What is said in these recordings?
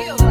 feel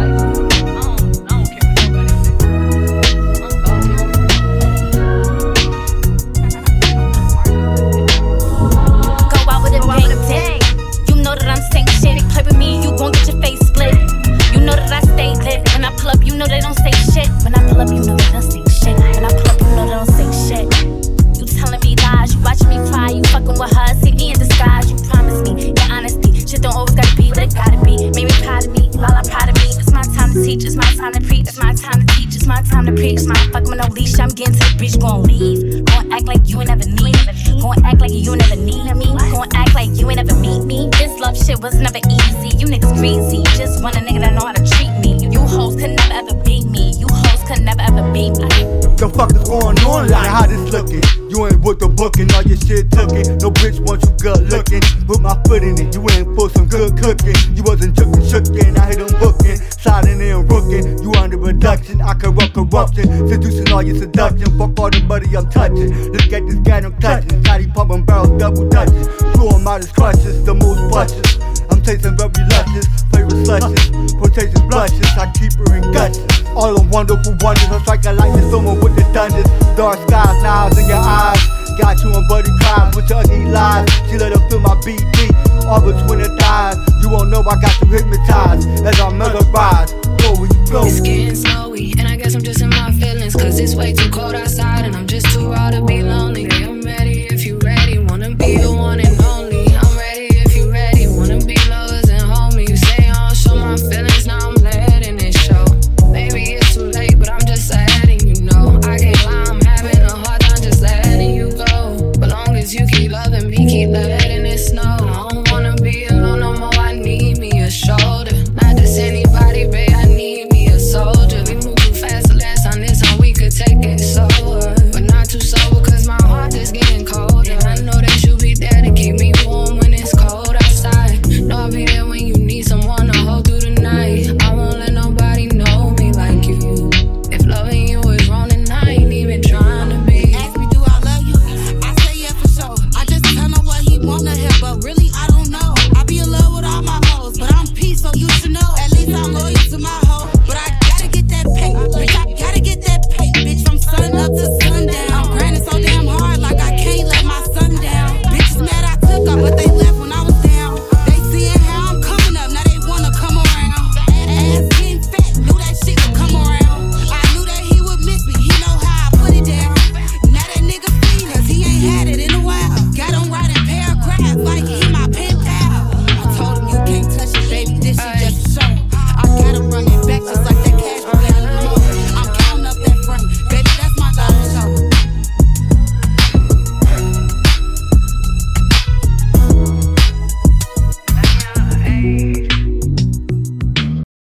teach, it's my time to preach, it's my time to teach, it's my time to preach. My fuck with no leash, I'm getting to the beach, gon' leave. Gon' act like you ain't never need me. Gon' act like you ain't never need me. Gon' act like you ain't never meet me. This love shit was never easy. You niggas greasy. Just want a nigga that know how to treat me. You hoes could never ever beat me. You hoes could never ever beat me. The fuck is going on? Like how this looking? You ain't with the booking, all your shit tookin'. No bitch want you good looking. Put my foot in it, you ain't for some good cooking. You wasn't jookin', shookin', I hit them booking. Sliding in rookin', you under reduction, I corrupt corruption, seducing all your seduction. Fuck all the money I'm touching. Look at this guy I'm touching. Shotty pumping barrels, double dutches. Blew him out his crutches, the most blushes. I'm tasting very luscious, favorite slushes, quotations blushes. I keep her in guts. All them wonderful wonders, I'm striking lightning, someone with the thunders. Dark skies, knives in your eyes. Got you on buddy cries with your ugly lies. She let her feel my BD, all between her thighs. You won't know I got you hypnotized go. It's getting snowy, and I guess I'm just in my feelings. Cause it's way too cold outside.